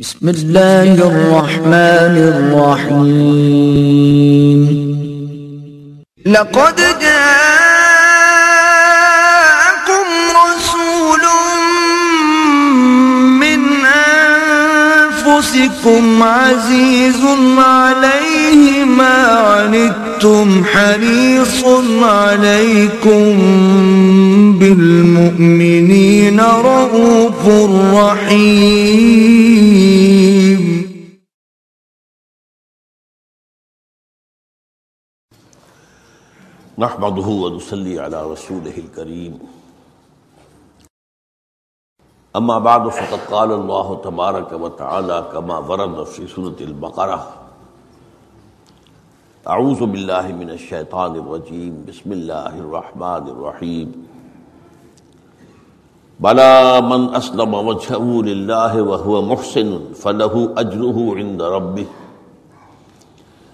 بسم الله الرحمن الرحيم. لقد جاءكم رسول من أنفسكم عزيز عليه ما عنتم حريص عليكم بالمؤمنين رؤوف رحيم. نحمده ونصلي على رسوله الكريم. اما بعد، فقد قال الله تبارك وتعالى كما ورد في سورة البقرة. اعوذ بالله من الشيطان الرجيم بسم الله الرحمن الرحيم بلا من اسلم وجهه لله وهو محسن فله اجره عند ربه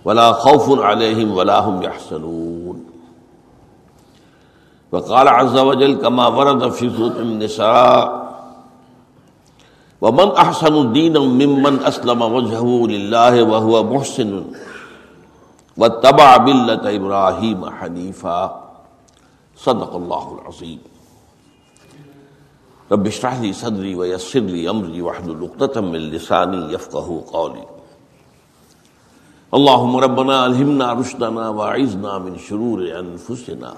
ولا خوف عليهم ولا هم يحزنون وقال عز وجل كما ورد في سورة النساء۔ ومن أحسن دينا ممن أسلم وجهه لله وهو محسن۔ واتبع ملة إبراهيم حنيفا صدق الله العظيم رب اشرح لي صدري ويسر لي أمري واحلل عقدة من لساني يفقهوا قولي اللهم ربنا ألهمنا رشدنا وأعذنا من شرور أنفسنا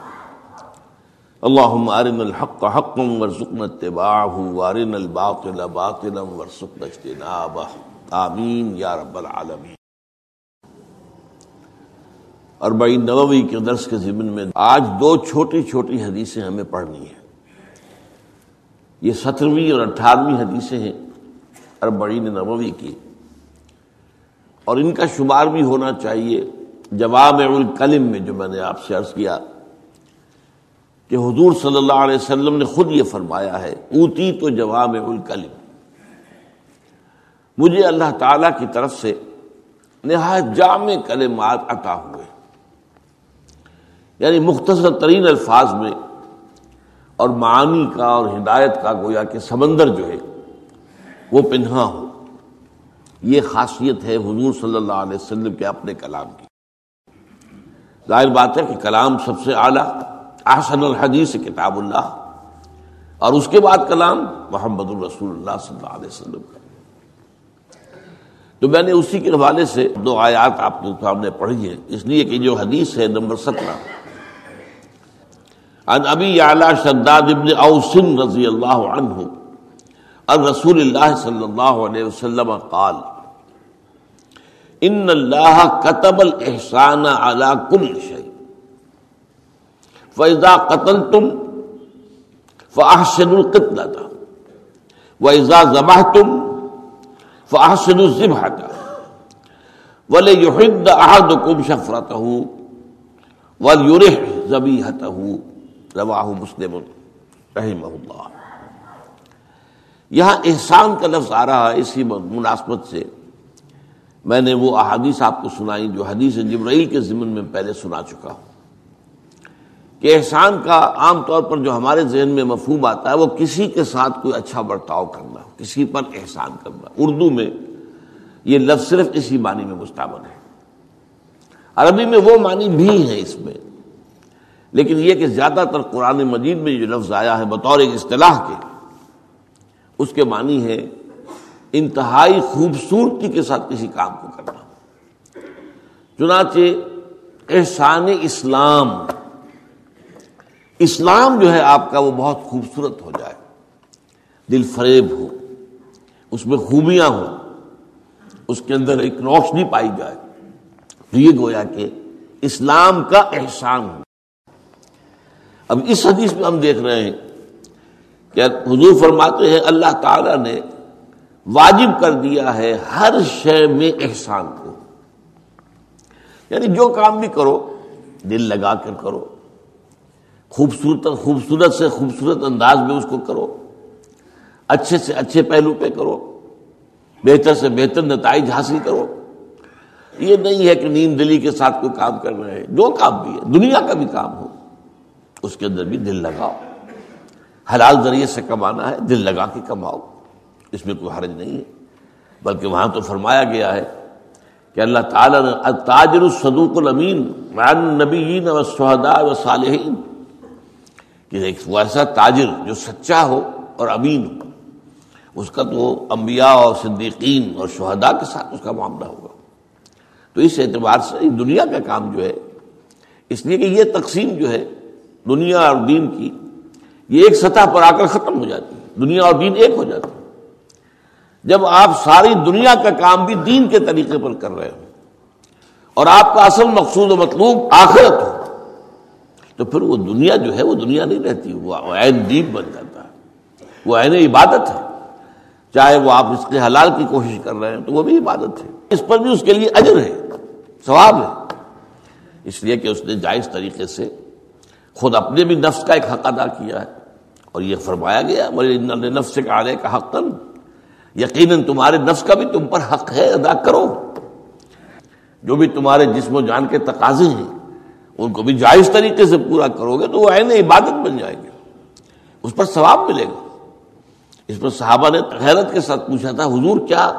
اللهم ارنا الحق حقا وارزقنا اتباعه وارنا الباطل باطلا وارزقنا اجتنابه۔ آمین یا رب العالمین۔ اربعین نووی کے درس کے ضمن میں آج دو چھوٹی چھوٹی حدیثیں ہمیں پڑھنی ہیں۔ یہ سترویں اور اٹھارہویں حدیثیں ہیں اربعین نووی کی۔ اور ان کا شمار بھی ہونا چاہیے جوامع الکلم میں جو میں نے آپ سے عرض کیا کہ حضور صلی اللہ علیہ وسلم نے خود یہ فرمایا ہے، اوتی تو جواب الکلم مجھے اللہ تعالی کی طرف سے نہایت جامع کلمات عطا ہوئے۔ یعنی مختصر ترین الفاظ میں اور معانی کا اور ہدایت کا گویا کہ سمندر جو ہے وہ پنہا ہو۔ یہ خاصیت ہے حضور صلی اللہ علیہ وسلم کے اپنے کلام کی۔ ظاہر بات ہے کہ کلام سب سے اعلیٰ، احسن الحدیث کتاب اللہ۔ اور اس کے بعد کلام محمد الرسول اللہ صلی اللہ علیہ وسلم کا۔ تو میں نے اسی کے حوالے سے دو آیات آپ کے سامنے پڑھی ہیں۔ اس لیے کہ جو حدیث ہے نمبر سترہ ان ابی اعلی شداد ابن اوسن رضی اللہ عنہ اور رسول اللہ صلی اللہ علیہ وسلم قال، ان اللہ کتب الاحسان علی کل شیء فیضا قتل تم فاحسن القتل تھا ویزا ذبح تم فاحسن الذبح تھا ولی رواہ مسلم رحمہ اللہ۔ یہاں احسان کا لفظ آ رہا ہے اسی مناسبت سے۔ میں نے وہ احادیث آپ کو سنائی جو حدیث جبرائیل کے ضمن میں پہلے سنا چکا ہوں۔ کہ احسان کا عام طور پر جو ہمارے ذہن میں مفہوم آتا ہے وہ کسی کے ساتھ کوئی اچھا برتاؤ کرنا، کسی پر احسان کرنا۔ اردو میں یہ لفظ صرف اسی معنی میں مستعمل ہے۔ عربی میں وہ معنی بھی ہیں اس میں۔ لیکن یہ کہ زیادہ تر قرآن مجید میں جو لفظ آیا ہے بطور ایک اصطلاح کے، اس کے معنی ہے انتہائی خوبصورتی کے ساتھ کسی کام کو کرنا۔ چنانچہ احسان اسلام اسلام جو ہے آپ کا وہ بہت خوبصورت ہو جائے، دل فریب ہو، اس میں خوبیاں ہوں، اس کے اندر ایک روشنی پائی جائے۔ تو یہ گویا کہ اسلام کا احسان ہو۔ اب اس حدیث میں ہم دیکھ رہے ہیں کہ حضور فرماتے ہیں اللہ تعالی نے واجب کر دیا ہے ہر شے میں احسان کو۔ یعنی جو کام بھی کرو، دل لگا کر کرو۔ خوبصورت خوبصورت سے خوبصورت انداز میں اس کو کرو۔ اچھے سے اچھے پہلو پہ کرو۔ بہتر سے بہتر نتائج حاصل کرو۔ یہ نہیں ہے کہ نیند دلی کے ساتھ کوئی کام کر رہے ہیں۔ جو کام بھی ہے، دنیا کا بھی کام ہو۔ اس کے اندر بھی دل لگاؤ۔ حلال ذریعے سے کمانا ہے، دل لگا کے کماؤ۔ اس میں کوئی حرج نہیں ہے۔ بلکہ وہاں تو فرمایا گیا ہے کہ اللہ تعالیٰ نے تاجر الصدوق الامین نبیین و سہدا و صالحین کہ ایک ایسا تاجر جو سچا ہو اور امین ہو۔ اس کا تو انبیاء اور صدیقین اور شہداء کے ساتھ اس کا معاملہ ہوگا۔ تو اس اعتبار سے دنیا کا کام جو ہے، اس لیے کہ یہ تقسیم جو ہے دنیا اور دین کی، یہ ایک سطح پر آ کر ختم ہو جاتی ہے، دنیا اور دین ایک ہو جاتی ہے جب آپ ساری دنیا کا کام بھی دین کے طریقے پر کر رہے ہو اور آپ کا اصل مقصود و مطلوب آخرت ہو، تو پھر وہ دنیا جو ہے، وہ دنیا نہیں رہتی، وہ عین دیپ بن جاتا ہے، وہ عین عبادت ہے۔ چاہے وہ آپ اس کے حلال کی کوشش کر رہے ہیں تو وہ بھی عبادت ہے۔ اس پر بھی اس کے لیے اجر ہے، ثواب ہے۔ اس لیے کہ اس نے جائز طریقے سے خود اپنے بھی نفس کا ایک حق ادا کیا ہے۔ اور یہ فرمایا گیا نفس کا آنے کا حق یقیناً تمہارے نفس کا بھی تم پر حق ہے، ادا کرو۔ جو بھی تمہارے جسم و جان کے تقاضے ہیں، ان کو بھی جائز طریقے سے پورا کرو گے تو وہ عین عبادت بن جائیں گے۔ اس پر ثواب ملے گا۔ اس پر صحابہ نے حیرت کے ساتھ پوچھا تھا، حضور، کیا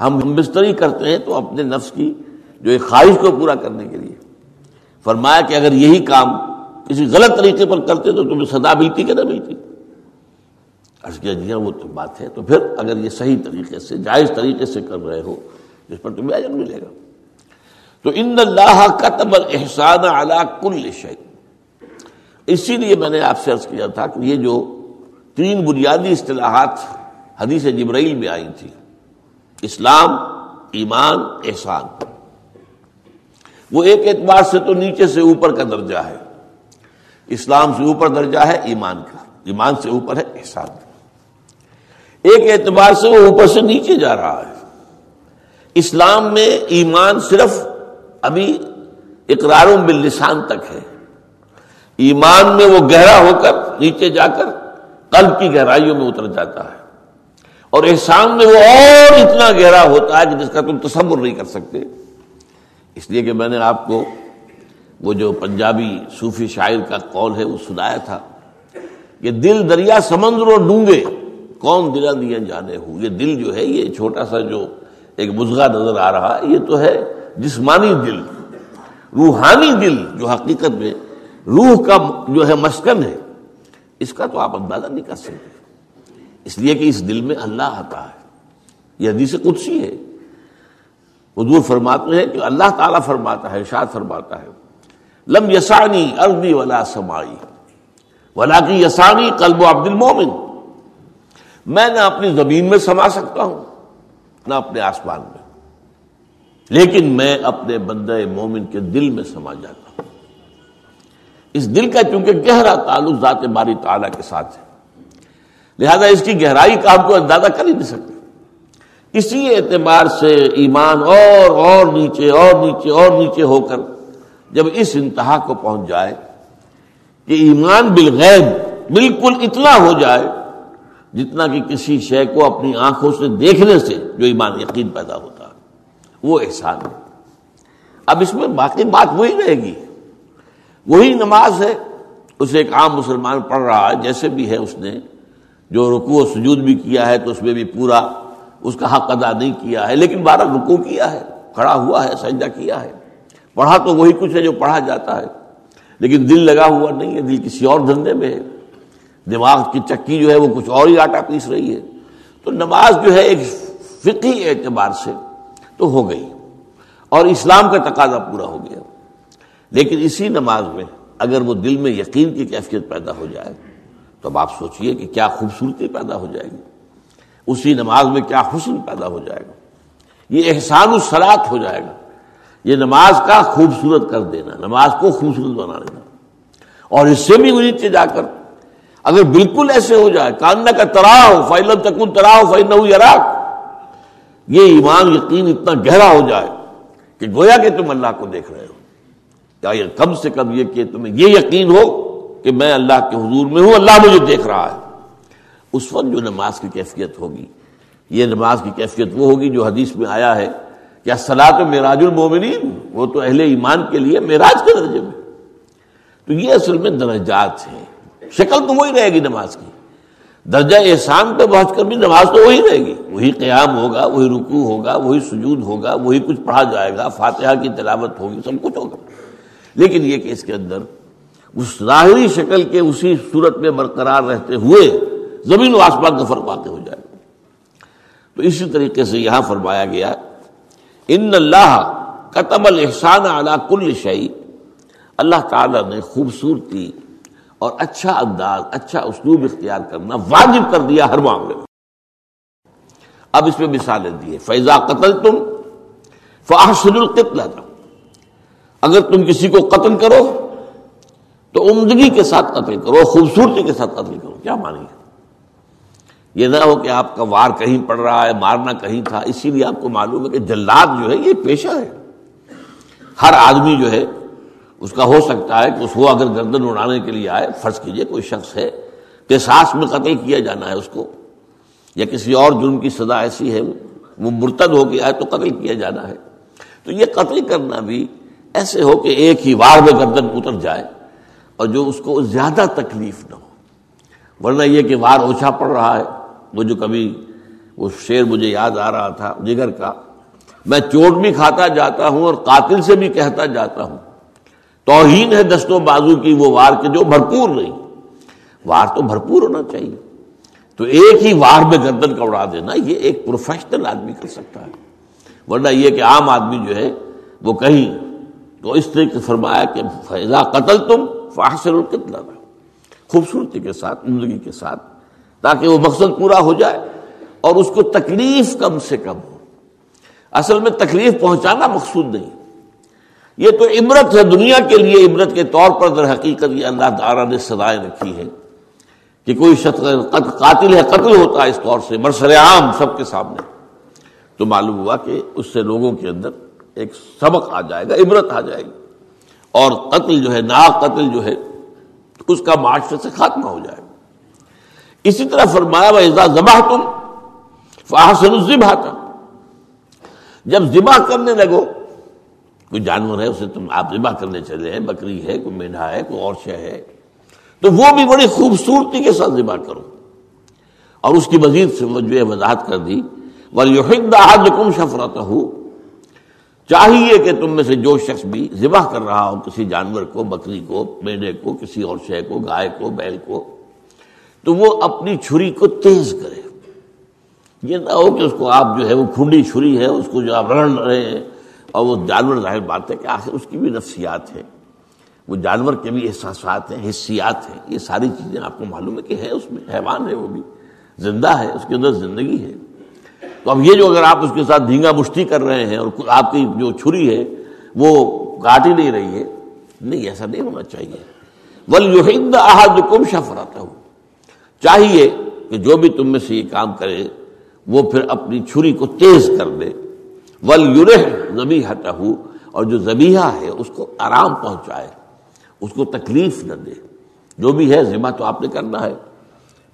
ہم بستری کرتے ہیں تو اپنے نفس کی جو ایک خواہش کو پورا کرنے کے لیے؟ فرمایا کہ اگر یہی کام کسی غلط طریقے پر کرتے تو تمہیں سدا ملتی کہ نہ ملتی؟ کیا جی ہاں وہ تو بات ہے۔ تو پھر اگر یہ صحیح طریقے سے، جائز طریقے سے کر رہے ہو، جس پر تمہیں اجر ملے گا۔ تو ان اللہ قطب احسان اعلیٰ کل شعی اسی لیے میں نے آپ سے عرض کیا تھا کہ یہ جو تین بنیادی اصطلاحات حدیث جبرائیل میں آئی تھی اسلام، ایمان، احسان۔ وہ ایک اعتبار سے تو نیچے سے اوپر کا درجہ ہے۔ اسلام سے اوپر درجہ ہے ایمان کا، ایمان سے اوپر ہے احسان کا۔ ایک اعتبار سے وہ اوپر سے نیچے جا رہا ہے۔ اسلام میں ایمان صرف ابھی اقرار باللسان تک ہے۔ ایمان میں وہ گہرا ہو کر نیچے جا کر قلب کی گہرائیوں میں اتر جاتا ہے۔ اور احسان میں وہ اور اتنا گہرا ہوتا ہے کہ جس کا تم تصور نہیں کر سکتے۔ اس لیے کہ میں نے آپ کو وہ جو پنجابی صوفی شاعر کا قول ہے وہ سنایا تھا کہ دل دریا سمندر اور ڈونگے، کون دلا دیا جانے ہو یہ دل جو ہے، یہ چھوٹا سا جو ایک مزغا نظر آ رہا ہے یہ تو ہے جسمانی دل، روحانی دل جو حقیقت میں روح کا جو ہے مسکن ہے۔ اس کا تو آپ اندازہ نہیں کر سکتے۔ اس لیے کہ اس دل میں اللہ آتا ہے۔ یہ حدیث قدسی ہے۔ حضور فرماتے ہیں کہ اللہ تعالیٰ فرماتا ہے، ارشاد فرماتا ہے۔ لم یسانی اربی ولا سمائی ولا کی یسانی قلب و عبد المومن میں نہ اپنی زمین میں سما سکتا ہوں، نہ اپنے آسمان میں۔ لیکن میں اپنے بندے مومن کے دل میں سما جاتا ہوں۔ اس دل کا چونکہ گہرا تعلق ذات باری تعالیٰ کے ساتھ ہے، لہذا اس کی گہرائی کا ہم کو اندازہ کر ہی نہیں سکتے۔ اسی اعتبار سے ایمان اور اور نیچے اور نیچے اور نیچے ہو کر جب اس انتہا کو پہنچ جائے کہ ایمان بالغیب بالکل اتنا ہو جائے، جتنا کہ کسی شے کو اپنی آنکھوں سے دیکھنے سے جو ایمان یقین پیدا ہوتا ہے، وہ احسان ہے۔ اب اس میں باقی بات وہی رہے گی۔ وہی نماز ہے، اسے ایک عام مسلمان پڑھ رہا ہے، جیسے بھی ہے اس نے جو رکوع و سجود بھی کیا ہے تو اس میں بھی پورا اس کا حق ادا نہیں کیا ہے، لیکن بارہ رکوع کیا ہے، کھڑا ہوا ہے، سجدہ کیا ہے۔ پڑھا تو وہی کچھ ہے جو پڑھا جاتا ہے۔ لیکن دل لگا ہوا نہیں ہے، دل کسی اور دھندے میں ہے۔ دماغ کی چکی جو ہے وہ کچھ اور ہی آٹا پیس رہی ہے۔ تو نماز جو ہے ایک فقی اعتبار سے تو ہو گئی۔ اور اسلام کا تقاضا پورا ہو گیا۔ لیکن اسی نماز میں اگر وہ دل میں یقین کی کیفیت پیدا ہو جائے، تو اب آپ سوچئے کہ کیا خوبصورتی پیدا ہو جائے گی۔ اسی نماز میں کیا حسن پیدا ہو جائے گا۔ یہ احسان السلاط ہو جائے گا۔ یہ نماز کا خوبصورت کر دینا، نماز کو خوبصورت بنا دینا اور اس سے بھی نیچے جا کر اگر بالکل ایسے ہو جائے، کاننا کا تراؤ فیلن تکن تراؤ فیل یہ ایمان یقین اتنا گہرا ہو جائے کہ گویا کہ تم اللہ کو دیکھ رہے ہو۔ یا کم سے کم یہ کہ تمہیں یہ یقین ہو کہ میں اللہ کے حضور میں ہوں، اللہ مجھے دیکھ رہا ہے۔ اس وقت جو نماز کی کیفیت ہوگی، یہ نماز کی کیفیت وہ ہوگی جو حدیث میں آیا ہے کیا سلاط معراج المومنین وہ تو اہل ایمان کے لیے معراج کے درجے میں۔ تو یہ اصل میں درجات ہیں۔ شکل تو وہی رہے گی نماز کی۔ درجہ احسان پہ پہنچ کر بھی نماز تو وہی رہے گی۔ وہی قیام ہوگا، وہی رکوع ہوگا، وہی سجود ہوگا، وہی کچھ پڑھا جائے گا، فاتحہ کی تلاوت ہوگی، سب کچھ ہوگا۔ لیکن یہ کہ اس کے اندر اس ظاہری شکل کے اسی صورت میں برقرار رہتے ہوئے زمین و آسمان کا فرق واقع ہو جائے۔ گا تو اسی طریقے سے یہاں فرمایا گیا ان اللہ قتم الحسان اعلیٰ کل شعی اللہ تعالیٰ نے خوبصورتی اور اچھا انداز اچھا اسلوب اختیار کرنا واجب کر دیا ہر معاملے میں۔ اب اس میں مثالیں دیے فیضا قتل تم فاحسن القتل اگر تم کسی کو قتل کرو تو عمدگی کے ساتھ قتل کرو، خوبصورتی کے ساتھ قتل کرو۔ کیا مانی یہ نہ ہو کہ آپ کا وار کہیں پڑ رہا ہے، مارنا کہیں تھا، اسی لیے آپ کو معلوم ہے کہ جلاد جو ہے، یہ پیشہ ہے۔ ہر آدمی جو ہے، اس کا ہو سکتا ہے کہ اس کو اگر گردن اڑانے کے لیے آئے، فرض کیجیے کوئی شخص ہے کہ ساس میں قتل کیا جانا ہے اس کو، یا کسی اور جرم کی سزا ایسی ہے، وہ مرتد ہو گیا ہے تو قتل کیا جانا ہے۔ تو یہ قتل کرنا بھی ایسے ہو کہ ایک ہی وار میں گردن اتر جائے اور جو اس کو زیادہ تکلیف نہ ہو۔ ورنہ یہ کہ وار اوچھا پڑ رہا ہے۔ وہ جو کبھی وہ شعر مجھے یاد آ رہا تھا، جگر کا، میں چوٹ بھی کھاتا جاتا ہوں اور قاتل سے بھی کہتا جاتا ہوں۔ توہین ہے دستوں بازو کی وہ وار کے جو بھرپور نہیں۔ وار تو بھرپور ہونا چاہیے۔ تو ایک ہی وار میں گردن کا اڑا دینا، یہ ایک پروفیشنل آدمی کر سکتا ہے۔ ورنہ یہ کہ عام آدمی جو ہے، وہ کہیں تو اس طریقے فرمایا کہ فیضا قتل تم فاصل القتل۔ خوبصورتی کے ساتھ، زندگی کے ساتھ۔ تاکہ وہ مقصد پورا ہو جائے اور اس کو تکلیف کم سے کم ہو۔ اصل میں تکلیف پہنچانا مقصود نہیں۔ یہ تو عبرت ہے دنیا کے لیے، عبرت کے طور پر در حقیقت یہ اللہ تعالیٰ نے سزائیں رکھی ہے کہ کوئی شخص قاتل ہے قتل ہوتا ہے اس طور سے برسر عام سب کے سامنے۔ تو معلوم ہوا کہ اس سے لوگوں کے اندر ایک سبق آ جائے گا، عبرت آ جائے گی۔ اور قتل جو ہے نا قتل جو ہے، اس کا معاشرے سے خاتمہ ہو جائے گا۔ اسی طرح فرمایا وہ ذبح تم فاحسن الذبح تھا جب ذبح کرنے لگو، کوئی جانور ہے، اسے تم آپ ذبح کرنے چلے ہیں، بکری ہے، کوئی مینڈا ہے، کوئی اور شے ہے، تو وہ بھی بڑی خوبصورتی کے ساتھ ذبح کرو۔ اور اس کی مزید سے جو وضاحت کر دی کم شفرت ہو چاہیے کہ تم میں سے جو شخص بھی ذبح کر رہا ہو، کسی جانور کو، بکری کو مینڈے کو، کسی اور شے کو، گائے کو، بیل کو تو وہ اپنی چھری کو تیز کرے۔ یہ نہ ہو کہ اس کو آپ جو ہے وہ کھنڈی چھری ہے، اس کو جو آپ رڑ رہے ہیں اور وہ جانور ظاہر بات ہے کہ آخر اس کی بھی نفسیات ہے وہ جانور کے بھی احساسات ہیں حصیات ہیں۔ یہ ساری چیزیں آپ کو معلوم ہے کہ ہے، اس میں حیوان ہے، وہ بھی زندہ ہے، اس کے اندر زندگی ہے۔ تو اب یہ جو اگر آپ اس کے ساتھ دھینگا مشتی کر رہے ہیں اور آپ کی جو چھری ہے، وہ کاٹ ہی نہیں رہی ہے۔ نہیں، ایسا نہیں ہونا چاہیے۔ ول یوہند احد کم شفراتا ہوں چاہیے کہ جو بھی تم میں سے یہ کام کرے، وہ پھر اپنی چھری کو تیز کر دے۔ ول یورح زبی اور جو زبیحہ ہے، اس کو آرام پہنچائے۔ اس کو تکلیف نہ دے۔ جو بھی ہے، ذمہ تو آپ نے کرنا ہے۔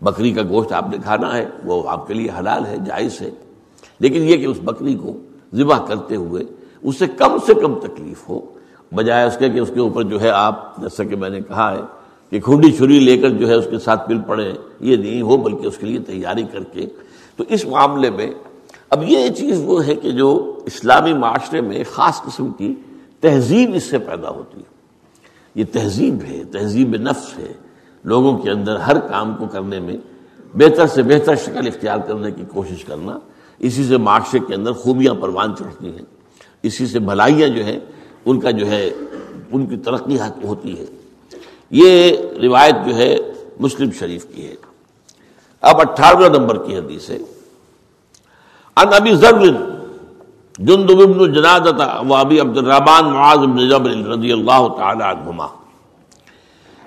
بکری کا گوشت آپ نے کھانا ہے، وہ آپ کے لیے حلال ہے، جائز ہے۔ لیکن یہ کہ اس بکری کو ذبح کرتے ہوئے اس سے کم سے کم تکلیف ہو، بجائے اس کے کہ اس کے اوپر جو ہے آپ، جیسا کہ میں نے کہا ہے کہ کھنڈی چھری لے کر جو ہے اس کے ساتھ پل پڑے، یہ نہیں ہو، بلکہ اس کے لیے تیاری کر کے۔ تو اس معاملے میں اب یہ چیز وہ ہے کہ جو اسلامی معاشرے میں خاص قسم کی تہذیب اس سے پیدا ہوتی ہے۔ یہ تہذیب ہے، تہذیب نفس ہے۔ لوگوں کے اندر ہر کام کو کرنے میں بہتر سے بہتر شکل اختیار کرنے کی کوشش کرنا۔ اسی سے معاشرے کے اندر خوبیاں پروان چڑھتی ہیں۔ اسی سے بھلائیاں جو ہیں، ان کا جو ہے، ان کی ترقی ہوتی ہے۔ یہ روایت جو ہے مسلم شریف کی ہے۔ اب اٹھارہویں نمبر کی حدیث ہے۔ ان ابی جند بن جنادت و ابی عبد الرحمان معاذ بن جبر رضی اللہ تعالی عنہما۔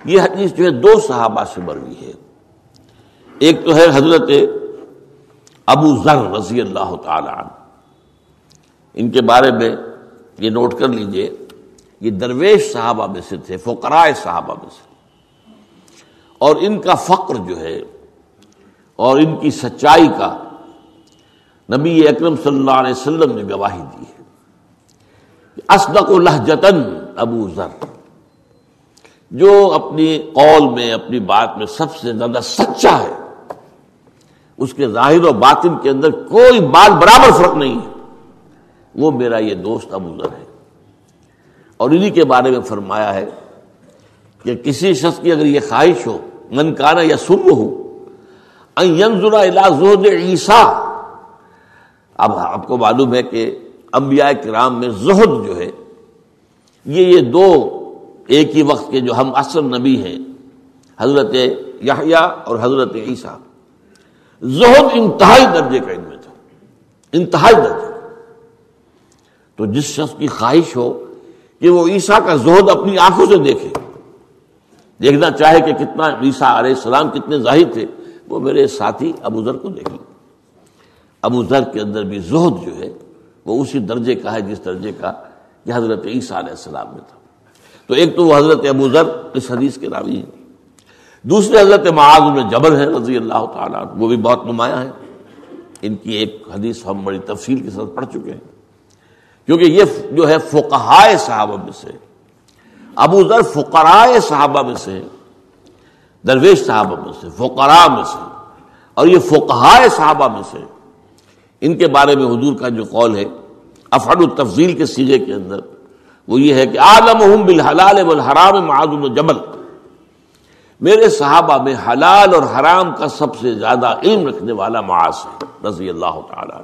یہ حدیث جو ہے دو صحابہ سے مروی ہے۔ ایک تو ہے حضرت ابو ذر رضی اللہ تعالی عنہ۔ ان کے بارے میں یہ نوٹ کر لیجیے۔ یہ درویش صحابہ میں سے تھے، فقرائے صحابہ میں سے۔ اور ان کا فقر جو ہے، اور ان کی سچائی کا نبی اکرم صلی اللہ علیہ وسلم نے گواہی دی ہے۔ اسدق لہجتن ابو ذر، جو اپنی قول میں، اپنی بات میں سب سے زیادہ سچا ہے۔ اس کے ظاہر و باطن کے اندر کوئی بال برابر فرق نہیں ہے۔ وہ میرا یہ دوست ابو ذر ہے۔ اور انہی کے بارے میں فرمایا ہے کہ کسی شخص کی اگر یہ خواہش ہو، من کانا یا سن ہو زہد عیسیٰ، اب آپ کو معلوم ہے کہ انبیاء کرام میں زہد جو ہے، یہ یہ دو ایک ہی وقت کے جو ہم اصل نبی ہیں، حضرت یحییٰ اور حضرت عیسیٰ۔ زہد انتہائی درجے کا ان میں تھا، انتہائی درجے۔ تو جس شخص کی خواہش ہو کہ وہ عیسیٰ کا زہد اپنی آنکھوں سے دیکھے۔ دیکھنا چاہے کہ کتنا عیسیٰ علیہ السلام کتنے ظاہر تھے، وہ میرے ساتھی ابو ذر کو دیکھ ابو ذر کے اندر بھی زہد جو ہے، وہ اسی درجے کا ہے جس درجے کا کہ حضرت عیسیٰ علیہ السلام میں تھا۔ تو ایک تو وہ حضرت ابو ذر اس حدیث کے راوی ہیں۔ دوسرے حضرت معاذ میں جبر ہے رضی اللہ تعالیٰ وہ بھی بہت نمایاں ہیں۔ ان کی ایک حدیث ہم بڑی تفصیل کے ساتھ پڑھ چکے ہیں۔ کیونکہ یہ جو ہے فقہائے صحابہ میں سے، ابو ذر فقرائے صحابہ میں سے، درویش صحابہ میں سے، فقراء میں سے، اور یہ فقہائے صحابہ میں سے، ان کے بارے میں حضور کا جو قول ہے، افعل التفضیل کے سیگے کے اندر، وہ یہ ہے کہ عالم بالحلال والحرام معاذ جبل۔ میرے صحابہ میں حلال اور حرام کا سب سے زیادہ علم رکھنے والا معاذ ہے، رضی اللہ تعالیٰ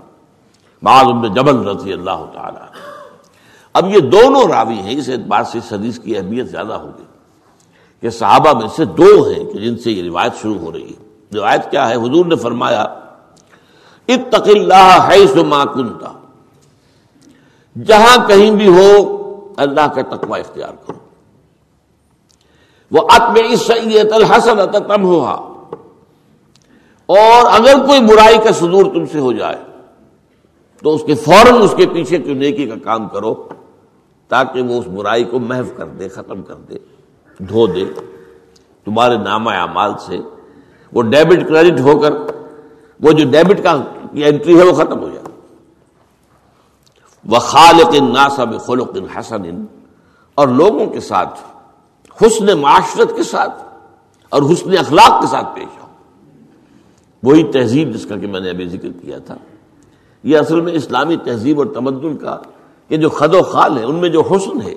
معاذ بن جبل رضی اللہ تعالیٰ اب یہ دونوں راوی ہیں، اس اعتبار سے اس حدیث کی اہمیت زیادہ ہوگی کہ صحابہ میں سے دو ہیں کہ جن سے یہ روایت شروع ہو رہی ہے۔ روایت کیا ہے؟ حضور نے فرمایا، اتق اللہ حیث ما کنتا جہاں کہیں بھی ہو، اللہ کا تقوی اختیار کرو۔ وہ اتم سید الحسن تم ہوا اور اگر کوئی برائی کا صدور تم سے ہو جائے تو اس کے فوراً اس کے پیچھے کیوں نیکی کا کام کرو تاکہ وہ اس برائی کو محو کر دے، ختم کر دے، دھو دے۔ تمہارے نامہ اعمال سے وہ ڈیبٹ کریڈٹ ہو کر، وہ جو ڈیبٹ کا انٹری ہے وہ ختم ہو جائے۔ وہ خالق ناسب خلق حسن، اور لوگوں کے ساتھ، حسن معاشرت کے ساتھ اور حسن اخلاق کے ساتھ پیش آؤ۔ وہی تہذیب جس کا کہ میں نے ابھی ذکر کیا تھا۔ یہ اصل میں اسلامی تہذیب اور تمدن کا کہ جو خد و خال ہے، ان میں جو حسن ہے،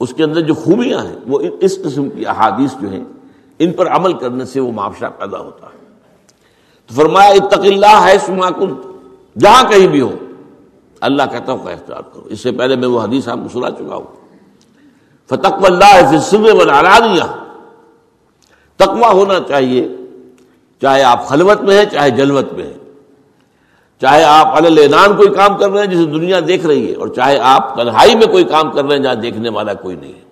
اس کے اندر جو خوبیاں ہیں، وہ اس قسم کی احادیث جو ہیں، ان پر عمل کرنے سے وہ معاشرہ پیدا ہوتا ہے۔ تو فرمایا، اتق اللہ ہے سماکن جہاں کہیں بھی ہو، اللہ کہتا ہوں کا اختیار کرو۔ اس سے پہلے میں وہ حدیث آپ کو سنا چکا ہوں۔ فتق اللہ تقوا ہونا چاہیے، چاہے آپ خلوت میں ہیں، چاہے جلوت میں ہیں۔ چاہے آپ النان کوئی کام کر رہے ہیں جسے دنیا دیکھ رہی ہے، اور چاہے آپ تنہائی میں کوئی کام کر رہے ہیں جہاں دیکھنے والا کوئی نہیں ہے۔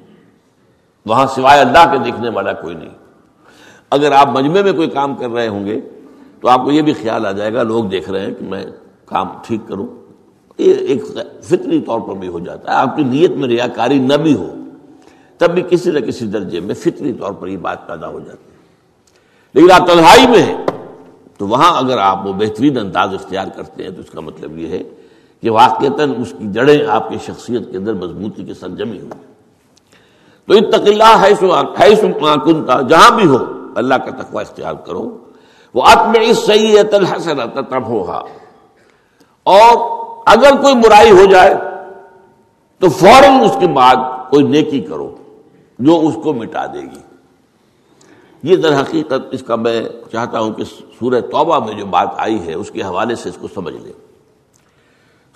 وہاں سوائے اللہ کے دیکھنے والا کوئی نہیں۔ اگر آپ مجمے میں کوئی کام کر رہے ہوں گے، تو آپ کو یہ بھی خیال آ جائے گا، لوگ دیکھ رہے ہیں کہ میں کام ٹھیک کروں۔ یہ ایک فطری طور پر بھی ہو جاتا ہے۔ آپ کی نیت میں ریاکاری نہ بھی ہو، تب بھی کسی نہ کسی درجے میں فطری طور پر یہ بات پیدا ہو جاتی ہے۔ لیکن آپ تنہائی میں ہیں تو وہاں اگر آپ وہ بہترین انداز اختیار کرتے ہیں تو اس کا مطلب یہ ہے کہ واقعتاً اس کی جڑیں آپ کی شخصیت کے اندر مضبوطی کے ساتھ جمی ہوئی تو اتق اللہ ہے کنتا جہاں بھی ہو، اللہ کا تقوی اختیار کرو۔ وہ اتم سید الحسن تب ہوا اور اگر کوئی برائی ہو جائے، تو فوراً اس کے بعد کوئی نیکی کرو جو اس کو مٹا دے گی۔ یہ در حقیقت اس کا میں چاہتا ہوں کہ سورہ توبہ میں جو بات آئی ہے، اس کے حوالے سے اس کو سمجھ لیں۔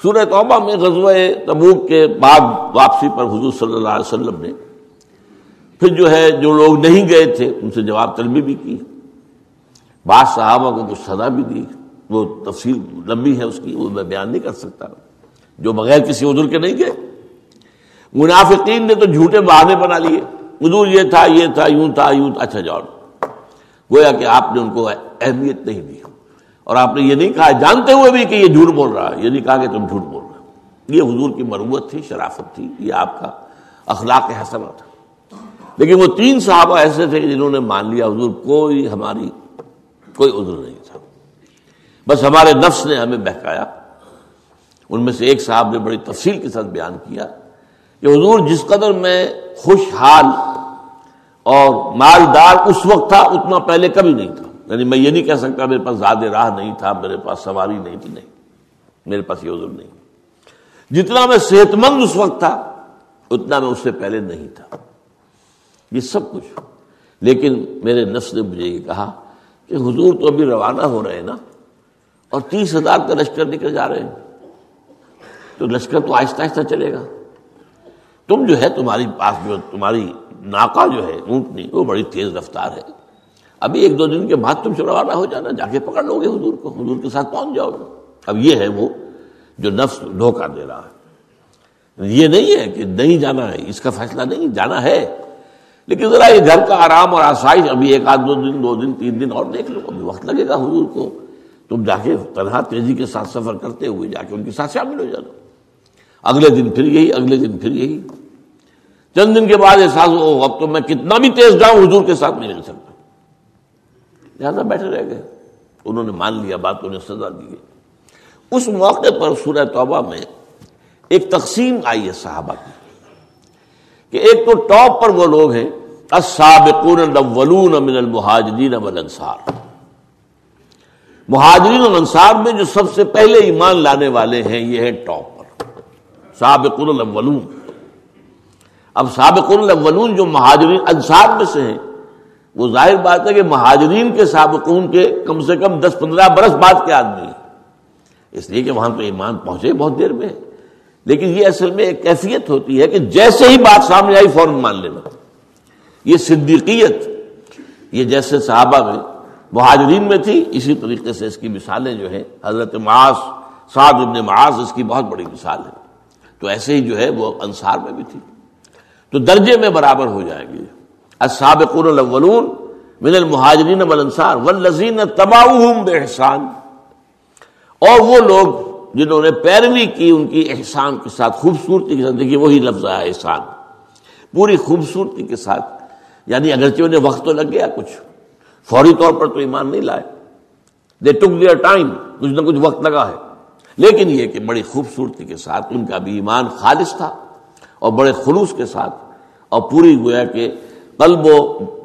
سورہ توبہ میں غزوہ تبوک کے بعد واپسی پر حضور صلی اللہ علیہ وسلم نے پھر جو ہے، جو لوگ نہیں گئے تھے، ان سے جواب طلبی بھی کی۔ بعض صحابہ کو کچھ سزا بھی دی۔ وہ تفصیل لمبی ہے اس کی، وہ میں بیان نہیں کر سکتا۔ جو بغیر کسی عذر کے نہیں گئے۔ منافقین نے تو جھوٹے بہانے بنا لیے۔ حضور یہ تھا یہ تھا، یوں تھا یوں تھا۔ اچھا جاؤ۔ گویا کہ آپ نے ان کو اہمیت نہیں دی۔ اور آپ نے یہ نہیں کہا، جانتے ہوئے بھی کہ یہ جھوٹ بول رہا ہے، یہ نہیں کہا کہ تم جھوٹ بول رہے یہ حضور کی مروت تھی، شرافت تھی، یہ آپ کا اخلاق حسنہ تھا۔ لیکن وہ تین صحابہ ایسے تھے جنہوں نے مان لیا، حضور کوئی ہماری کوئی عذر نہیں تھا۔ بس ہمارے نفس نے ہمیں بہکایا۔ ان میں سے ایک صاحب نے بڑی تفصیل کے ساتھ بیان کیا کہ حضور جس قدر میں خوشحال اور مالدار اس وقت تھا، اتنا پہلے کبھی نہیں تھا۔ یعنی میں یہ نہیں کہہ سکتا میرے پاس زیادہ راہ نہیں تھا، میرے پاس سواری نہیں تھی، نہیں۔ میرے پاس یہ عذر نہیں۔ جتنا میں صحت مند اس وقت تھا، اتنا میں اس سے پہلے نہیں تھا۔ یہ سب کچھ۔ لیکن میرے نفس نے مجھے یہ کہا کہ حضور تو ابھی روانہ ہو رہے ہیں نا، اور تیس ہزار کا لشکر نکل جا رہے ہیں۔ تو لشکر تو آہستہ آہستہ چلے گا۔ تم جو ہے تمہاری پاس جو تمہاری ناکا جو ہے اونٹنی وہ بڑی تیز رفتار ہے۔ ابھی ایک دو دن کے بعد تم سے روانہ ہو جانا، جا کے پکڑ لو گے حضور کو، حضور کے ساتھ پہنچ جاؤ۔ گے اب یہ ہے وہ جو نفس دھوکہ دے رہا ہے۔ یہ نہیں ہے کہ نہیں جانا ہے، اس کا فیصلہ نہیں، جانا ہے۔ لیکن ذرا یہ گھر کا آرام اور آسائش، ابھی ایک آدھ دو دن دو دن، تین دن اور دیکھ لو، ابھی وقت لگے گا حضور کو۔ تم جا کے تنہا تیزی کے ساتھ سفر کرتے ہوئے جا کے ان کے ساتھ شامل ہو جانا۔ اگلے دن پھر یہی، اگلے دن پھر یہی۔ چند دن کے بعد احساس ہو اب تو میں کتنا بھی تیز جاؤں، حضور کے ساتھ نہیں مل سکتا۔ لہٰذا بیٹھے رہ گئے۔ انہوں نے مان لیا، بات انہیں سزا دی اس موقع پر سورہ توبہ میں ایک تقسیم آئی ہے صحابہ کی۔ کہ ایک تو ٹاپ پر وہ لوگ ہیں، السابقون الاولون من المہاجرین والانصار۔ مہاجرین اور انصار میں جو سب سے پہلے ایمان لانے والے ہیں، یہ ہے ٹاپ پر۔ سابقون الاولون۔ اب سابقون الاولون جو مہاجرین انصار میں سے ہیں، وہ ظاہر بات ہے کہ مہاجرین کے سابقون کے کم سے کم دس پندرہ برس بعد کے آدمی ہیں۔ اس لیے کہ وہاں تو ایمان پہنچے بہت دیر میں۔ لیکن یہ اصل میں ایک کیفیت ہوتی ہے کہ جیسے ہی بات سامنے آئی، فوراً مان لینا۔ یہ صدیقیت، یہ جیسے صحابہ میں مہاجرین میں تھی، اسی طریقے سے اس کی مثالیں جو ہیں، حضرت معاذ، سعد ابن معاذ، اس کی بہت بڑی مثال ہے۔ تو ایسے ہی جو ہے، وہ انصار میں بھی تھی۔ تو درجے میں برابر ہو جائیں گے السابقون الاولون من المہاجرین والانصار والذین تبعوہم بإحسان۔ اور وہ لوگ جنہوں نے پیروی کی، ان کی احسان کے ساتھ، خوبصورتی کے ساتھ دیکھیے وہی لفظ ہے احسان۔ پوری خوبصورتی کے ساتھ۔ یعنی اگرچہ انہیں وقت تو لگ گیا کچھ، فوری طور پر تو ایمان نہیں لائے۔ دے ٹک دیئر ٹائم کچھ نہ کچھ وقت لگا ہے۔ لیکن یہ کہ بڑی خوبصورتی کے ساتھ ان کا بھی ایمان خالص تھا۔ اور بڑے خلوص کے ساتھ اور پوری گویا کہ قلب و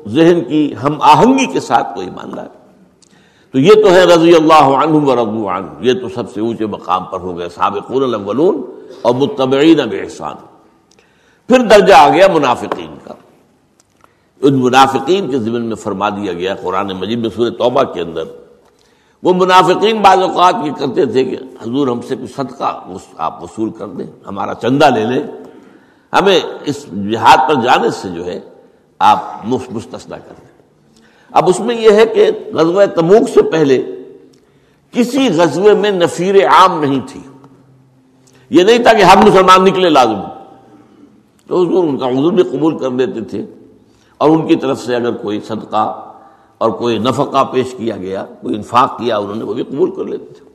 ذہن کی ہم آہنگی کے ساتھ کوئی مان لائے تو یہ تو ہے رضی اللہ عنہ و رضو عنہ۔ یہ تو سب سے اونچے مقام پر ہو گئے سابقون الاولون اور متبعین احسان پھر درجہ آ گیا منافقین کا۔ ان منافقین کے ضمن میں فرما دیا گیا قرآن مجید میں سورہ توبہ کے اندر۔ وہ منافقین بعض اوقات یہ کرتے تھے کہ حضور ہم سے کچھ صدقہ آپ وصول کر دیں، ہمارا چندہ لے لیں۔ ہمیں اس جہاد پر جانے سے جو ہے، آپ مستثنا کر دیں۔ اب اس میں یہ ہے کہ غزوہ تموک سے پہلے کسی غزوے میں نفیر عام نہیں تھی۔ یہ نہیں تھا کہ ہم مسلمان نکلے لازم۔ تو حضور ان کا حضور بھی قبول کر دیتے تھے۔ اور ان کی طرف سے اگر کوئی صدقہ اور کوئی نفقہ پیش کیا گیا، کوئی انفاق کیا، انہوں نے وہ بھی قبول کر لیتے تھے۔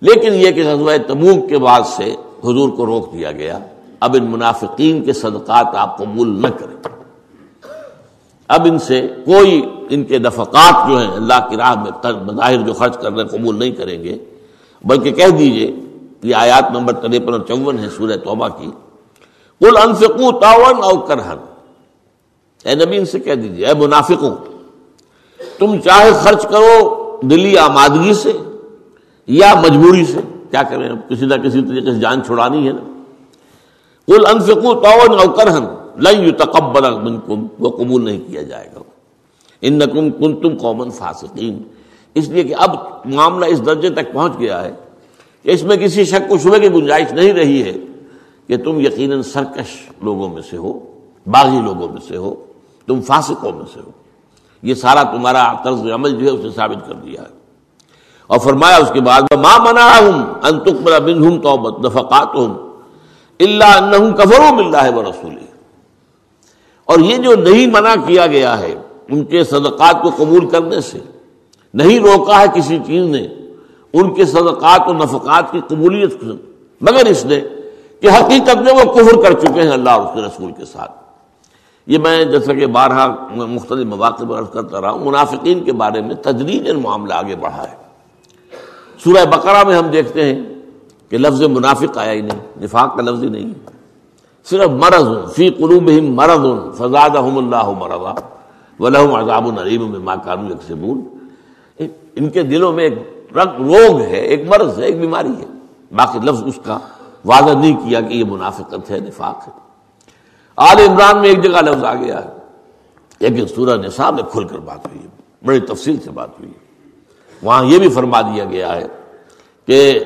لیکن یہ کہ غزوہ تموک کے بعد سے حضور کو روک دیا گیا اب ان منافقین کے صدقات آپ قبول نہ کریں۔ اب ان سے کوئی ان کے نفقات جو ہیں اللہ کی راہ میں بظاہر جو خرچ کر رہے ہیں قبول نہیں کریں گے، بلکہ کہہ دیجیے یہ آیات نمبر تریپن اور چون ہے سورہ توبہ کی کل انفقو تاون اور کرہن اے نبی، ان سے کہہ دیجیے، اے منافقوں، تم چاہے خرچ کرو دلی آمادگی سے یا مجبوری سے، کیا کریں کسی نہ کسی طریقے سے جان چھڑانی ہے نا؟ کل انفقو تاون اور کرہن لن تقبل منکم وہ قبول نہیں کیا جائے گا۔ ان نقم کن تم قومن فاسقین اس لیے کہ اب معاملہ اس درجے تک پہنچ گیا ہے کہ اس میں کسی شک کو شبے کی گنجائش نہیں رہی ہے کہ تم یقیناً سرکش لوگوں میں سے ہو، باغی لوگوں میں سے ہو، تم فاسقوں میں سے ہو۔ یہ سارا تمہارا طرز عمل جو ہے اسے ثابت کر دیا ہے۔ اور فرمایا اس کے بعد ماں منا ہوں انتقبر بن ہوں تو نفقات ہوں اللہ ان کفروں مل رہا ہے وہ رسولی اور یہ جو نہیں منع کیا گیا ہے ان کے صدقات کو قبول کرنے سے، نہیں روکا ہے کسی چیز نے ان کے صدقات و نفقات کی قبولیت مگر اس نے کہ حقیقت میں وہ کفر کر چکے ہیں اللہ اور اس کے رسول کے ساتھ۔ یہ میں جیسا کہ بارہ مختلف مواقع پر عرض کرتا رہا ہوں، منافقین کے بارے میں تجریج معاملہ آگے بڑھا ہے۔ سورہ بقرہ میں ہم دیکھتے ہیں کہ لفظ منافق آیا ہی نہیں، نفاق کا لفظ ہی نہیں ہے۔ صرف مرض فی فضاد اللہ مرضا، ولہم عذاب العلیم میں ماں کانو یکسبون۔ ان کے دلوں میں ایک روگ ہے، ایک مرض ہے، ایک بیماری ہے۔ باقی لفظ اس کا واضح نہیں کیا کہ یہ منافقت ہے، نفاق ہے۔ آل عمران میں ایک جگہ لفظ آ گیا۔ ہے لیکن سورہ نصاب میں کھل کر بات ہوئی ہے، بڑی تفصیل سے بات ہوئی ہے۔ وہاں یہ بھی فرما دیا گیا ہے کہ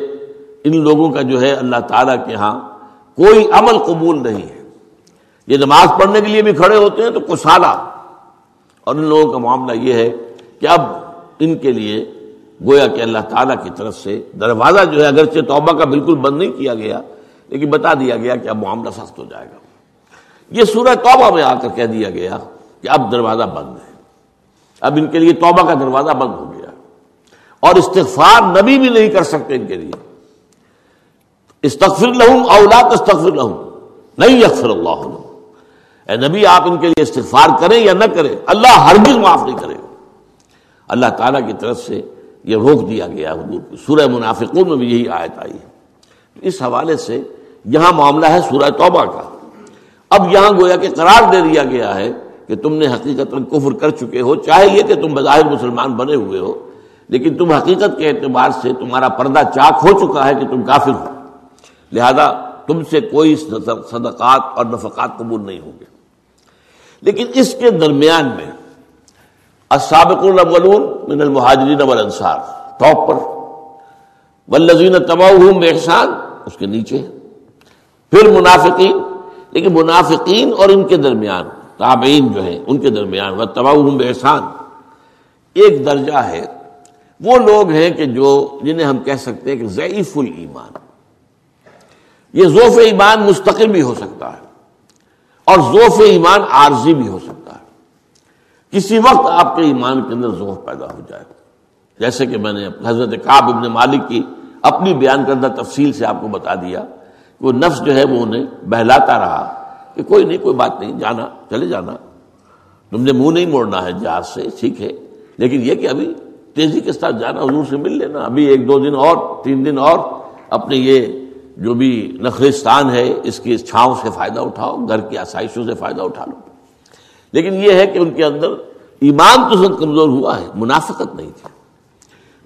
ان لوگوں کا جو ہے اللہ تعالیٰ کے ہاں کوئی عمل قبول نہیں ہے۔ یہ نماز پڑھنے کے لیے بھی کھڑے ہوتے ہیں تو کسالہ۔ اور ان لوگوں کا معاملہ یہ ہے کہ اب ان کے لیے گویا کہ اللہ تعالیٰ کی طرف سے دروازہ جو ہے اگرچہ توبہ کا بالکل بند نہیں کیا گیا، لیکن بتا دیا گیا کہ اب معاملہ سخت ہو جائے گا۔ یہ سورہ توبہ میں آ کر کہہ دیا گیا کہ اب دروازہ بند ہے۔ اب ان کے لیے توبہ کا دروازہ بند ہو گیا۔ اور استغفار نبی بھی نہیں کر سکتے ان کے لیے۔ استغفر لہم اولاد استغفر لہم نہیں یکفر اللہ اے نبی، آپ ان کے لیے استغفار کریں یا نہ کریں، اللہ ہرگز معاف نہیں کرے اللہ تعالیٰ کی طرف سے یہ روک دیا گیا حضور کی سورہ منافقون میں بھی یہی آیت آئی ہے. اس حوالے سے یہاں معاملہ ہے سورہ توبہ کا. اب یہاں گویا کہ قرار دے دیا گیا ہے کہ تم نے حقیقت کفر کر چکے ہو، چاہے یہ کہ تم بظاہر مسلمان بنے ہوئے ہو، لیکن تم حقیقت کے اعتبار سے تمہارا پردہ چاک ہو چکا ہے کہ تم کافر ہو۔ لہذا تم سے کوئی صدقات اور نفقات قبول نہیں ہوں گے۔ لیکن اس کے درمیان میں السابق الاولون من المہاجرین والانصار، ٹاپ پر۔ والذین تبعوہم بإحسان، اس کے نیچے۔ پھر منافقین، لیکن منافقین اور ان کے درمیان، تابعین جو ہیں، ان کے درمیان۔ وہ تباہم بحسان ایک درجہ ہے وہ لوگ ہیں کہ جو جنہیں ہم کہہ سکتے ہیں کہ ضعیف الایمان۔ یہ ذوف ایمان مستقل بھی ہو سکتا ہے اور ذوف ایمان عارضی بھی ہو سکتا ہے۔ کسی وقت آپ کے ایمان کے اندر ذوف پیدا ہو جائے۔ جیسے کہ میں نے حضرت کعب ابن مالک کی اپنی بیان کردہ تفصیل سے آپ کو بتا دیا کہ وہ نفس جو ہے وہ انہیں بہلاتا رہا کہ کوئی نہیں، کوئی بات نہیں، جانا، چلے جانا۔ تم نے منہ نہیں موڑنا ہے، جہاز سے، ٹھیک ہے۔ لیکن یہ کہ ابھی تیزی کے ساتھ جانا، حضور سے مل لینا، ابھی ایک دو دن اور، تین دن اور اپنے یہ جو بھی نخرستان ہے، اس کی چھاؤں سے فائدہ اٹھاؤ، گھر کی آسائشوں سے فائدہ اٹھا لو۔ لیکن یہ ہے کہ ان کے اندر ایمان تو سب کمزور ہوا ہے، منافقت نہیں تھی۔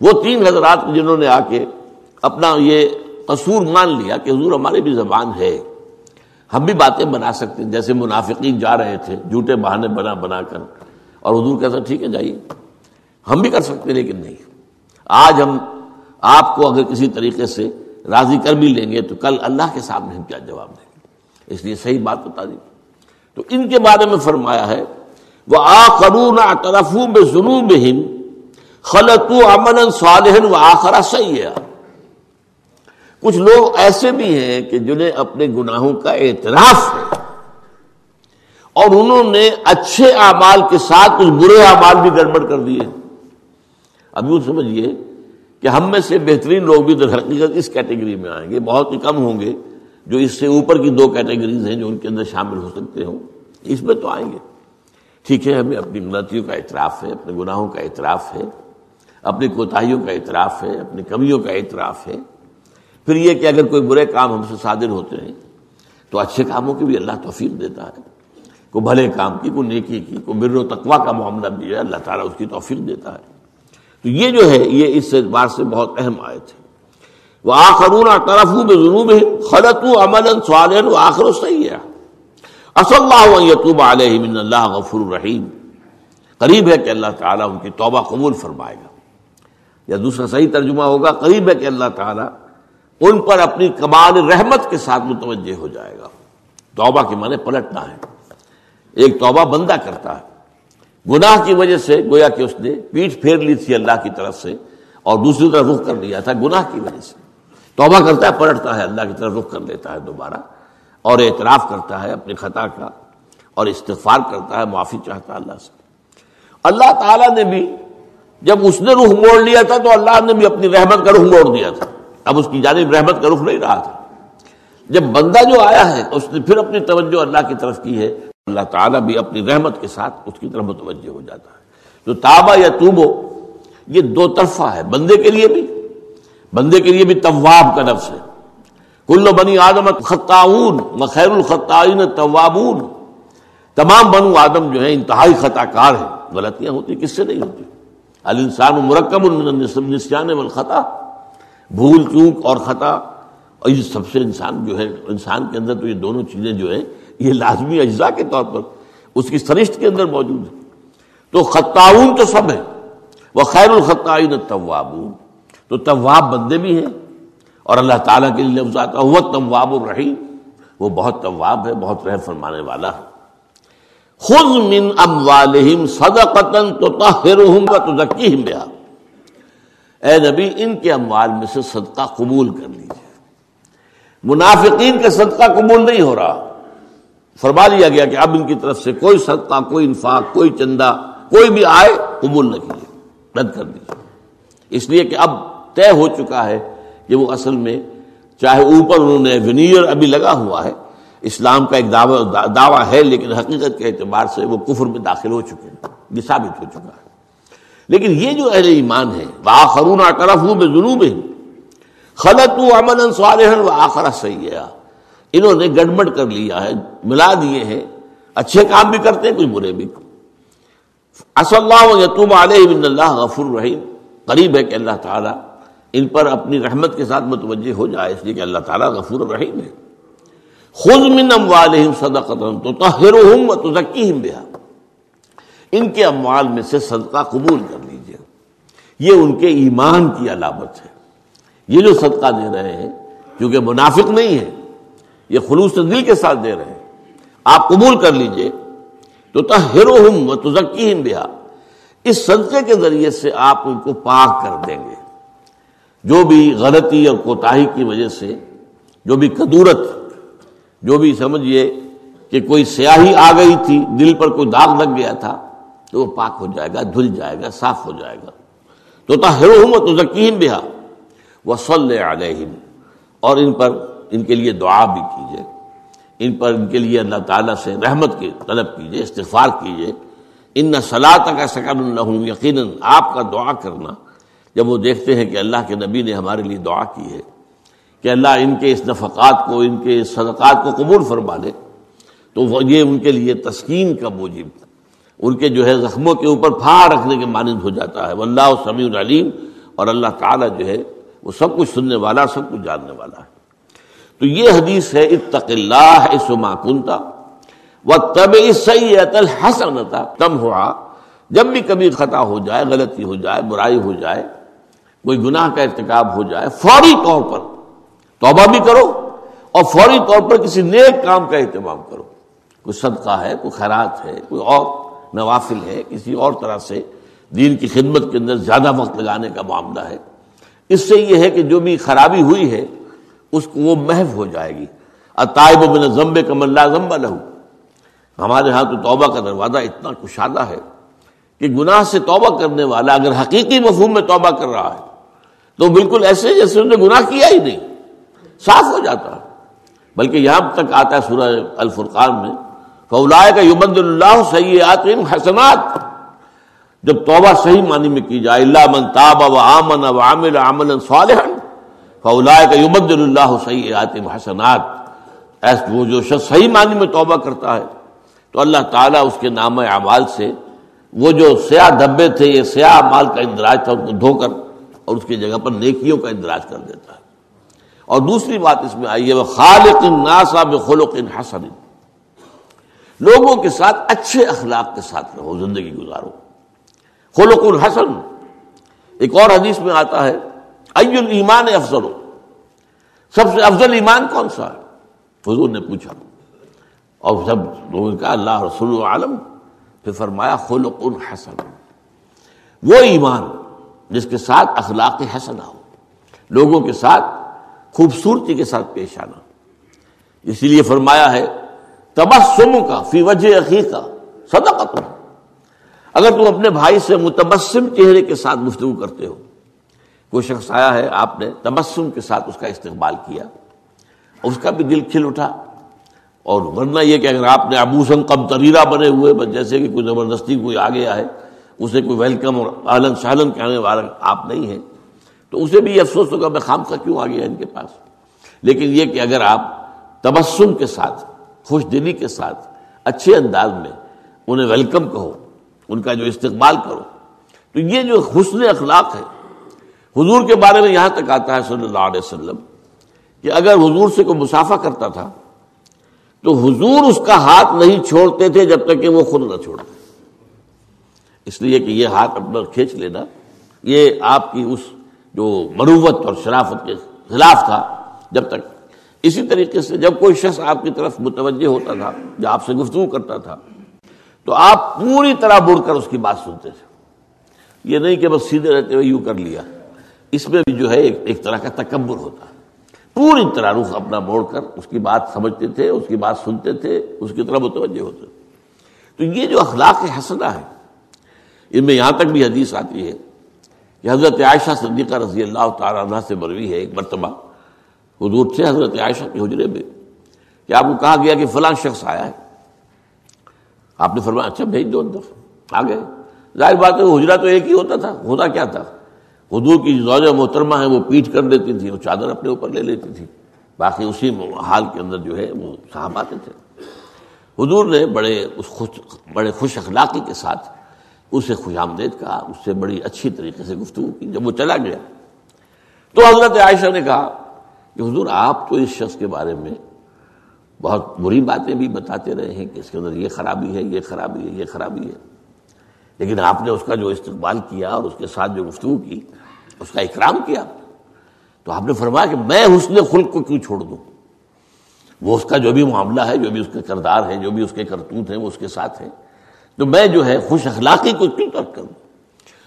وہ تین حضرات جنہوں نے آ کے اپنا یہ قصور مان لیا کہ حضور ہماری بھی زبان ہے۔ ہم بھی باتیں بنا سکتے ہیں، جیسے منافقین جا رہے تھے، جھوٹے بہانے بنا بنا کر۔ اور حضور کہتا، ٹھیک ہے، جائیے۔ ہم بھی کر سکتے لیکن نہیں۔ آج ہم آپ کو اگر کسی طریقے سے راضی کر بھی لیں گے تو کل اللہ کے سامنے ہم کیا جواب دیں گے؟ اس لیے صحیح بات بتا دی۔ تو ان کے بارے میں فرمایا ہے وہ آ کرون طرف میں ضرور خلط امن و آخرا صحیح ہے کچھ لوگ ایسے بھی ہیں کہ جنہیں اپنے گناہوں کا اعتراف ہے۔ اور انہوں نے اچھے اعمال کے ساتھ کچھ برے اعمال بھی گڑبڑ کر دیے۔ اب یوں سمجھیے کہ ہم میں سے بہترین لوگ بھی در حقیقت اس کیٹیگری میں آئیں گے، بہت ہی کم ہوں گے جو اس سے اوپر کی دو کیٹیگریز ہیں جو ان کے اندر شامل ہو سکتے ہوں۔ اس میں تو آئیں گے۔ ٹھیک ہے، ہمیں اپنی غلطیوں کا اعتراف ہے، اپنے گناہوں کا اعتراف ہے، اپنی کوتاہیوں کا اعتراف ہے، اپنی کمیوں کا اعتراف ہے۔ پھر یہ کہ اگر کوئی برے کام ہم سے صادر ہوتے ہیں، تو اچھے کاموں کی بھی اللہ توفیق دیتا ہے۔ کوئی بھلے کام کی کوئی نیکی کی کوئی بر و تقوا کا معاملہ بھی ہے، اللہ تعالیٰ اس کی توفیق دیتا ہے۔ تو یہ جو ہے، یہ اس بار سے بہت اہم آئے تھے وہ آخرون طرف جنوب خلط امن سوال و آخر صحیح ہے اصل اللہ یتوب من اللہ غفر الرحیم قریب ہے کہ اللہ تعالیٰ ان کی توبہ قبول فرمائے گا۔ یا دوسرا صحیح ترجمہ ہوگا، قریب ہے کہ اللہ تعالیٰ ان پر اپنی کمال رحمت کے ساتھ متوجہ ہو جائے گا۔ توبہ کے معنی پلٹنا ہے۔ ایک توبہ بندہ کرتا ہے۔ گناہ کی وجہ سے گویا کہ اس نے پیٹ پھیر لی تھی اللہ کی طرف سے اور دوسری طرف رخ کر لیا تھا گناہ کی وجہ سے۔ توبہ کرتا ہے، پلٹتا ہے، اللہ کی طرف رخ کر لیتا ہے دوبارہ اور اعتراف کرتا ہے اپنی خطا کا اور استغفار کرتا ہے، معافی چاہتا ہے اللہ سے۔ اللہ تعالیٰ نے بھی جب اس نے رخ موڑ لیا تھا تو اللہ نے بھی اپنی رحمت کا رخ موڑ دیا تھا۔ اب اس کی جانب رحمت کا رخ نہیں رہا تھا۔ جب بندہ جو آیا ہے، اس نے پھر اپنی توجہ اللہ کی طرف کی ہے۔ اللہ تعالیٰ بھی اپنی رحمت کے ساتھ اس کی طرف متوجہ ہو جاتا ہے۔ تو تابا یا توبو، یہ دو طرفہ ہے، بندے کے لیے بھی، بندے کے لیے بھی طواب کا نفس ہے۔ کل بنی آدم خطاون خیر الخطائن طوابون تمام بنو آدم جو ہے انتہائی خطا کار ہیں۔ غلطیاں ہوتی، کس سے نہیں ہوتی؟ الانسان مرکب النسیان والخطا۔ بھول چوک اور خطا۔ اور یہ سب سے انسان جو ہے، انسان کے اندر تو یہ دونوں چیزیں جو ہیں یہ لازمی اجزاء کے طور پر اس کی سرشت کے اندر موجود ہے۔ تو خطاون تو سب ہے وہ خیر الخطائن طوابون تو طواب بندے بھی ہیں اور اللہ تعالیٰ کے لیے لفظ آتا وہ طواب الرحیم وہ بہت طواب ہے، بہت رہ فرمانے والا ہے۔ خود من اموالہم صدقتن تطہرہم و تزکیہم بہا۔ اے نبی، ان کے اموال میں سے صدقہ قبول کر لیجیے۔ منافقین کا صدقہ قبول نہیں ہو رہا۔ فرما لیا گیا کہ اب ان کی طرف سے کوئی صدقہ، کوئی انفاق، کوئی چندہ، کوئی بھی آئے قبول نہ کیجیے، رد کر دیجیے۔ اس لیے کہ اب طے ہو چکا ہے کہ وہ اصل میں چاہے اوپر انہوں نے ونیئر ابھی لگا ہوا ہے، اسلام کا ایک دعویٰ ہے، لیکن حقیقت کے اعتبار سے وہ کفر میں داخل ہو چکے ہیں، یہ ثابت ہو چکا ہے۔ لیکن یہ جو اہل ایمان ہے باخرون کرف ہوں میں جنوب خلط امن صالح و آخرا صحیح انہوں نے گڑبڑ کر لیا ہے، ملا دیے ہیں۔ اچھے کام بھی کرتے ہیں کچھ برے بھی۔ اص اللہ یتوب علیہ بن اللہ غفر الرحیم قریب ہے کہ اللہ تعالیٰ ان پر اپنی رحمت کے ساتھ متوجہ ہو جائے، اس لیے کہ اللہ تعالیٰ غفور الرحیم ہے۔ خود من اموالہم صدقتن تطہرہم و تزکیہم بہا۔ ان کے اموال میں سے صدقہ قبول کر لیجیے۔ یہ ان کے ایمان کی علامت ہے۔ یہ جو صدقہ دے رہے ہیں، کیونکہ منافق نہیں ہے یہ خلوص دل کے ساتھ دے رہے ہیں۔ آپ قبول کر لیجیے۔ تو تہرہم و تزکیہم بہا۔ اس صدقے کے ذریعے سے آپ ان کو پاک کر دیں گے۔ جو بھی غلطی اور کوتاہی کی وجہ سے، جو بھی کدورت، جو بھی سمجھیے کہ کوئی سیاہی آ گئی تھی، دل پر کوئی داغ لگ گیا تھا، تو وہ پاک ہو جائے گا، دھل جائے گا، صاف ہو جائے گا۔ تو تہرحم تو ذکیم بہا۔ وہ صلی علیہم۔ اور ان پر ان کے لیے دعا بھی کیجیے ان پر ان کے لیے اللہ تعالیٰ سے رحمت کی طلب کیجیے استغفار کیجیے ان نہ صلاح کا سکن اللہ یقیناً آپ کا دعا کرنا۔ جب وہ دیکھتے ہیں کہ اللہ کے نبی نے ہمارے لیے دعا کی ہے، کہ اللہ ان کے اس نفقات کو، ان کے اس صدقات کو قبول فرما دے تو وہ یہ ان کے لیے تسکین کا موجب ان کے جو ہے زخموں کے اوپر پھاڑ رکھنے کے مانند ہو جاتا ہے۔ اللہ سمیع العلیم اور اللہ تعالیٰ جو ہے وہ سب کچھ سننے والا، سب کچھ جاننے والا ہے۔ تو یہ حدیث ہے، اتق اللہ اس کنتا وہ تب سید الحسنتا تم ہوا، جب بھی کبھی خطا ہو جائے، غلطی ہو جائے، برائی ہو جائے، کوئی گناہ کا ارتکاب ہو جائے، فوری طور پر توبہ بھی کرو اور فوری طور پر کسی نیک کام کا اہتمام کرو۔ کوئی صدقہ ہے، کوئی خیرات ہے، کوئی اور نوافل ہے، کسی اور طرح سے دین کی خدمت کے اندر زیادہ وقت لگانے کا معاملہ ہے۔ اس سے یہ ہے کہ جو بھی خرابی ہوئی ہے اس کو وہ محو ہو جائے گی۔ اطائب بن ضمب کم اللہ ضمبہ لہو ہمارے ہاں تو توبہ کا دروازہ اتنا کشادہ ہے کہ گناہ سے توبہ کرنے والا اگر حقیقی مفہوم میں توبہ کر رہا ہے، تو بالکل ایسے جیسے انہوں نے گناہ کیا ہی نہیں، صاف ہو جاتا۔ ہے بلکہ یہاں تک آتا ہے سورہ الفرقان میں فولا کا یومد اللہ سیات حسنات۔ جب توبہ صحیح معنی میں کی جائے، اللہ من تاب و آمن و عامل عمل صالح فولا کا یومد اللہ سیات حسنات۔ ایسا وہ جو شخص صحیح معنی میں توبہ کرتا ہے، تو اللہ تعالیٰ اس کے نام اعمال سے وہ جو سیاہ دھبے تھے، یہ سیاہ مال کا اندراج تھا، ان کو دھو کر اور اس کی جگہ پر نیکیوں کا اندراج کر دیتا ہے۔ اور دوسری بات اس میں آئی ہے وہ خالق ناسا خلق حسن۔ لوگوں کے ساتھ اچھے اخلاق کے ساتھ رہو، زندگی گزارو۔ خلق الحسن ایک اور حدیث میں آتا ہے ای المان افضل؟ ہو سب سے افضل ایمان کون سا ہے؟ حضور نے پوچھا۔ اور سب لوگوں کا اللہ رسول عالم پھر فرمایا، خلق الحسن وہ ایمان جس کے ساتھ اخلاق حسنہ ہو، لوگوں کے ساتھ خوبصورتی کے ساتھ پیش آنا۔ اسی لیے فرمایا ہے، تبسم کا فی وجہ عقیقہ صدقت اگر تم اپنے بھائی سے متبسم چہرے کے ساتھ گفتگو کرتے ہو کوئی شخص آیا ہے، آپ نے تبسم کے ساتھ اس کا استقبال کیا اس کا بھی دل کھل اٹھا۔ اور ورنہ یہ کہ اگر آپ نے ابوسن کم تریرا بنے ہوئے، بس جیسے کہ کوئی زبردستی کوئی آ گیا ہے اسے کوئی ویلکم اور آلن سالن کہنے والا آپ نہیں ہیں، تو اسے بھی یہ افسوس ہوگا، میں خام کا کیوں آ گیا ان کے پاس؟ لیکن یہ کہ اگر آپ تبسم کے ساتھ، خوش دلی کے ساتھ، اچھے انداز میں انہیں ویلکم کہو، ان کا جو استقبال کرو، تو یہ جو حسن اخلاق ہے حضور کے بارے میں یہاں تک آتا ہے صلی اللہ علیہ وسلم کہ اگر حضور سے کوئی مسافہ کرتا تھا تو حضور اس کا ہاتھ نہیں چھوڑتے تھے جب تک کہ وہ خود نہ چھوڑتے اس لیے کہ یہ ہاتھ اپنا کھینچ لینا، یہ آپ کی اس جو مروت اور شرافت کے خلاف تھا جب تک۔ اسی طریقے سے جب کوئی شخص آپ کی طرف متوجہ ہوتا تھا یا آپ سے گفتگو کرتا تھا، تو آپ پوری طرح بڑھ کر اس کی بات سنتے تھے۔ یہ نہیں کہ بس سیدھے رہتے ہوئے یوں کر لیا۔ اس میں بھی جو ہے ایک طرح کا تکبر ہوتا پوری طرح رخ اپنا موڑ کر اس کی بات سمجھتے تھے، اس کی بات سنتے تھے، اس کی طرح متوجہ ہوتے تھے۔ تو یہ جو اخلاق حسنہ ہے، ان میں یہاں تک بھی حدیث آتی ہے کہ حضرت عائشہ صدیقہ رضی اللہ تعالیٰ عنہ سے مروی ہے ایک مرتبہ۔ حضور تھے حضرت عائشہ کے حجرے میں۔ کہ آپ کو کہا گیا کہ فلاں شخص آیا ہے۔ آپ نے فرمایا اچھا بھیج دو اندر، آ گئے۔ ظاہر بات ہے حجرا تو ایک ہی ہوتا تھا، ہوتا کیا تھا؟ حضور کی زوج محترمہ ہے وہ پیٹ کر لیتی تھی وہ چادر اپنے اوپر لے لیتی تھی باقی اسی حال کے اندر جو ہے وہ صاحب آتے تھے۔ حضور نے بڑے اس خوش، بڑے خوش اخلاقی کے ساتھ اسے خوش آمدید کہا، اس سے بڑی اچھی طریقے سے گفتگو کی۔ جب وہ چلا گیا تو حضرت عائشہ نے کہا کہ حضور، آپ تو اس شخص کے بارے میں بہت بری باتیں بھی بتاتے رہے ہیں کہ اس کے اندر یہ خرابی ہے، یہ خرابی ہے، یہ خرابی ہے۔ لیکن آپ نے اس کا جو استقبال کیا اور اس کے ساتھ جو گفتگو کی، اس کا اکرام کیا، تو آپ نے فرمایا کہ میں حسن خلق کو کیوں چھوڑ دوں؟ وہ اس کا جو بھی معاملہ ہے، جو بھی اس کے کردار ہے جو بھی اس کے کرتوت ہیں، وہ اس کے ساتھ ہیں۔ تو میں جو ہے خوش اخلاقی کو کیوں ترک کروں؟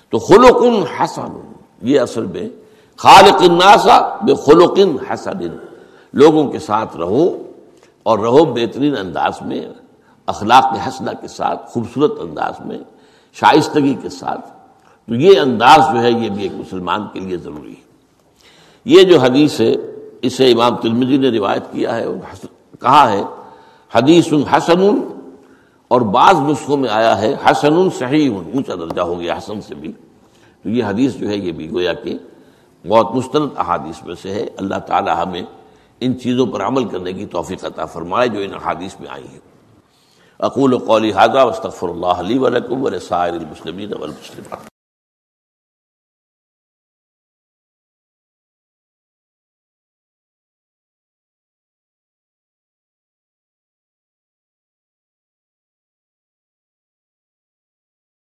تو خلق حسن، یہ اصل میں خالق الناسا بے خلق حسن، لوگوں کے ساتھ رہو اور رہو بہترین انداز میں، اخلاق حسنہ کے ساتھ، خوبصورت انداز میں شائستگی کے ساتھ۔ تو یہ انداز جو ہے یہ بھی ایک مسلمان کے لیے ضروری ہے۔ یہ جو حدیث ہے، اسے امام تلمجی نے روایت کیا ہے اور کہا ہے حدیث حسن اور بعض نسخوں میں آیا ہے حسن صحیح اونچا درجہ ہو گیا حسن سے بھی۔ تو یہ حدیث جو ہے یہ بھی گویا کہ بہت مستند احادیث میں سے ہے۔ اللہ تعالی ہمیں ان چیزوں پر عمل کرنے کی توفیق عطا فرمائے جو ان احادیث میں آئی ہیں۔ اقول قولی حاضہ وصطفر اللہ علیہ ولکم ولسائر المسلمین والمسلمات.